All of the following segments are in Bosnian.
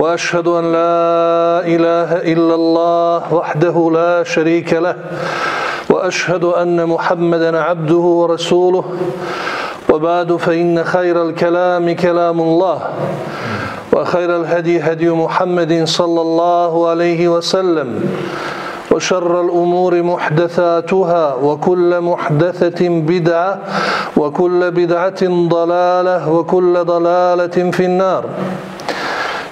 وأشهد أن لا إله إلا الله وحده لا شريك له وأشهد أن محمدا عبده ورسوله. وبعد فإن خير الكلام كلام الله وخير الهدي هدي محمد صلى الله عليه وسلم وشر الأمور محدثاتها وكل محدثة بدعة وكل بدعة ضلالة وكل ضلالة في النار.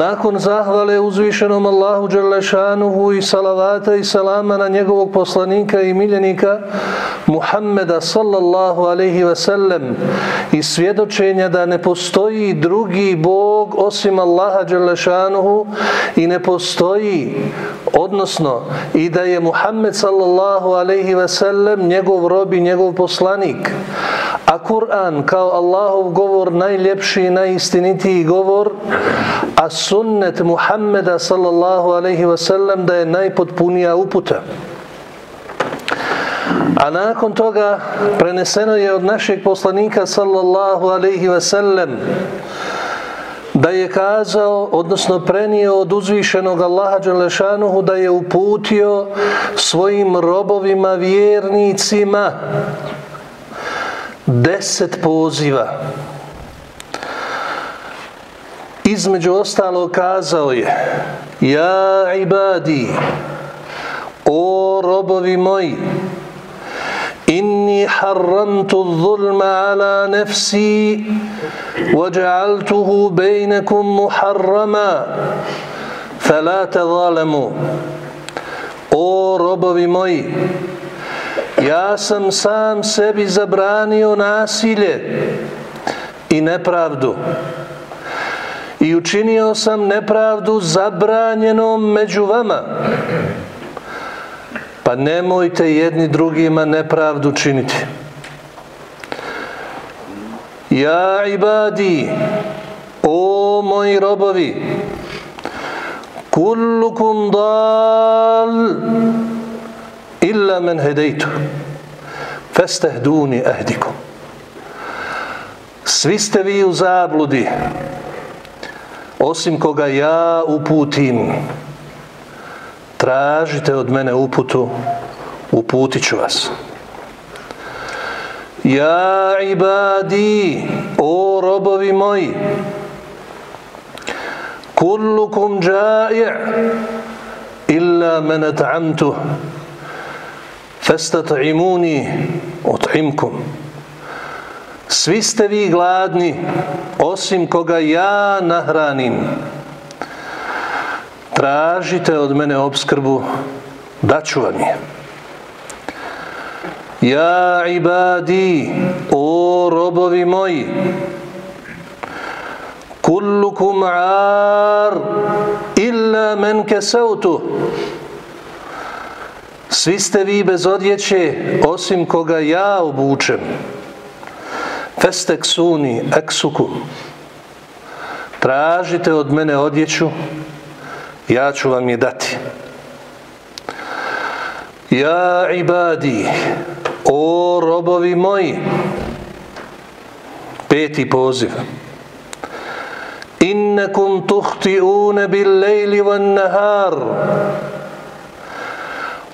Nakon zahvale uzvišenom Allahu Đerlešanuhu i salavata i salama na njegovog poslanika i miljenika Muhammeda sallallahu alaihi ve sellem i svjedočenja da ne postoji drugi Bog osim Allaha Đerlešanuhu i ne postoji odnosno i da je Muhammed sallallahu alaihi ve sellem njegov rob i njegov poslanik a Kur'an kao Allahov govor najljepši i najistinitiji govor a sunnet Muhammeda sallallahu alaihi wa sallam da je najpotpunija uputa. A nakon toga preneseno je od našeg poslanika sallallahu alaihi wa sallam da je kazao, odnosno prenio od uzvišenog Allaha Đelešanuhu da je uputio svojim robovima vjernicima deset poziva. Između ostalo kazao je Ja ibadi O robovi moji Inni harramtu zulma ala nefsi Vaja'altuhu bejnekum muharrama Fala te zalemu O robovi moji Ja sam sam sebi zabranio nasilje i nepravdu i učinio sam nepravdu zabranjenom među vama. Pa nemojte jedni drugima nepravdu činiti. Ja ibadi, o moji robovi, kullukum dal illa men hedejtu, festehduni ehdikum. Svi ste vi u zabludi, osim koga ja uputim, tražite od mene uputu, uputit ću vas. Ja ibadi, o robovi moji, kullukum dža'i' illa men at'amtu, festat'imuni ot'imkum. Svi ste vi gladni, osim koga ja nahranim. Tražite od mene obskrbu, daću vam je. Ja ibadi, o robovi moji, kullukum ar illa men kesautu. Svi ste vi bez odjeće, osim koga ja obučem. Festek suni, eksuku. Tražite od mene odjeću, ja ću vam je dati. Ja ibadi, o robovi moji, peti poziv. Innekum tuhtiune bil lejli van nahar,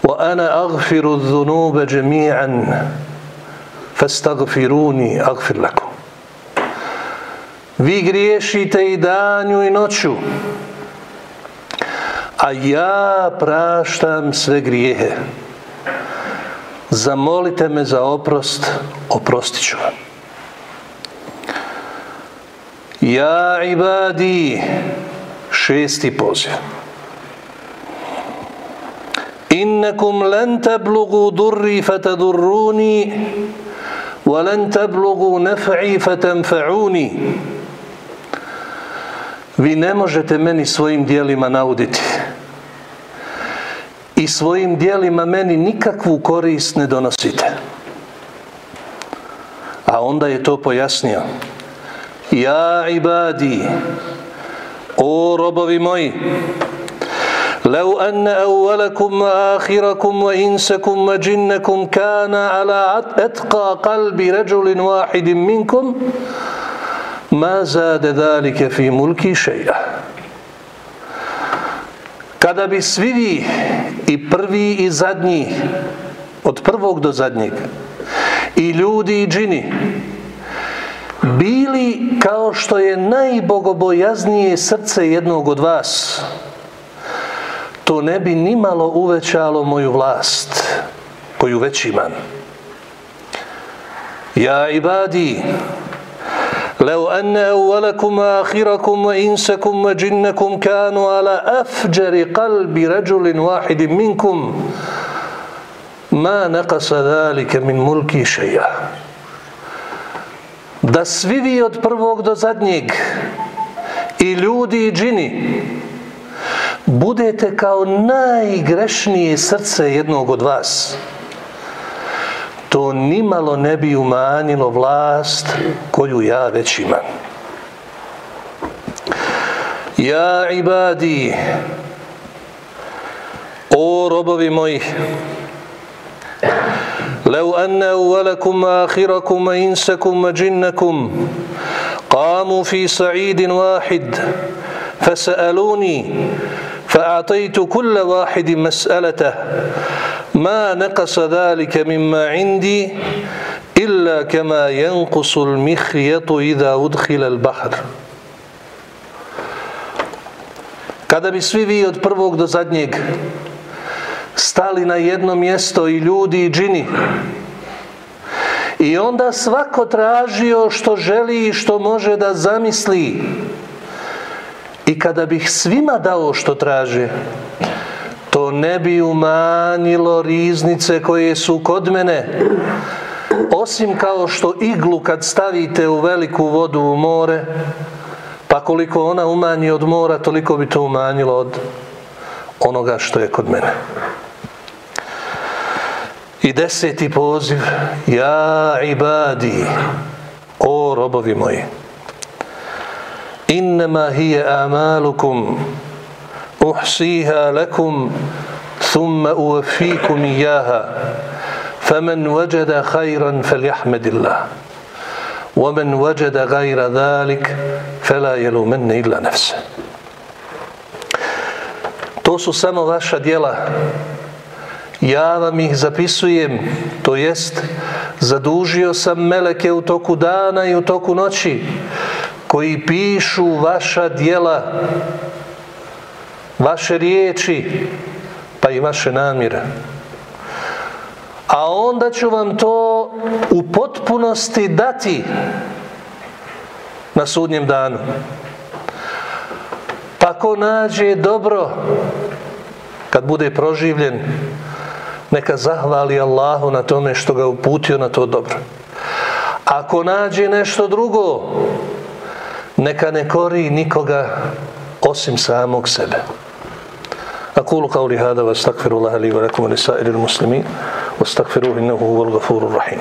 وأنا أغفر الذنوب جميعا فاستغفروني أغفر لكم Vi griješite i danju i noću, a ja praštam sve grijehe. Zamolite me za oprost, oprostit ću vam. Ja ibadi, šesti poziv. innakum lan tablughu durri fatadurruni, wa len tablugu nef'i fatanfa'uni. Vi ne možete meni svojim dijelima nauditi i svojim dijelima meni nikakvu korist ne donosite. A onda je to pojasnio. Ja ibadi, o robovi moji, لو أن أولكم وآخركم وإنسكم وجنكم كان على أتقى قلب رجل واحد منكم ما زاد ذلك في ملكي شيئا kada bi svi vi i prvi i zadnji od prvog do zadnjeg i ljudi i džini bili kao što je najbogobojaznije srce jednog od vas to ne bi nimalo uvećalo moju vlast koju već imam ja ibadi لو أن أولكم وآخركم وإنسكم وجنكم كانوا على أفجر قلب رجل واحد منكم ما نقص ذلك من ملكي شيئا da svi vi od prvog do zadnjeg i ljudi i džini budete kao najgrešnije srce jednog od vas to nimalo ne bi umanjilo vlast koju ja već imam. Ja ibadi, o robovi moji, لو أن أولكم وآخركم وإنسكم وجنكم قاموا في صعيد واحد فسألوني فأعطيت كل واحد مسألته ما نقص ذلك مما عندي إلا كما ينقص المخيط إذا أدخل البحر Kada bi svi vi od prvog do zadnjeg stali na jedno mjesto i ljudi i džini i onda svako tražio što želi i što može da zamisli i kada bih svima dao što traže to ne bi umanjilo riznice koje su kod mene. Osim kao što iglu kad stavite u veliku vodu u more pa koliko ona umanji od mora toliko bi to umanjilo od onoga što je kod mene. I deseti poziv ja ibadi o robovi moji innama hije amalukum أحصيها لكم ثم أوفيكم إياها فمن وجد خيرا فليحمد الله ومن وجد غير ذلك فلا يلومن إلا نفسه To su samo vaša dijela. Ja vam ih zapisujem, to jest zadužio sam meleke u toku dana i u toku noći koji pišu vaša dijela vaše riječi, pa i vaše namire. A onda ću vam to u potpunosti dati na sudnjem danu. Pa ko nađe dobro, kad bude proživljen, neka zahvali Allahu na tome što ga uputio na to dobro. Ako nađe nešto drugo, neka ne kori nikoga osim samog sebe. أقول قولي هذا واستغفر الله لي ولكم ولسائر المسلمين واستغفروه إنه هو الغفور الرحيم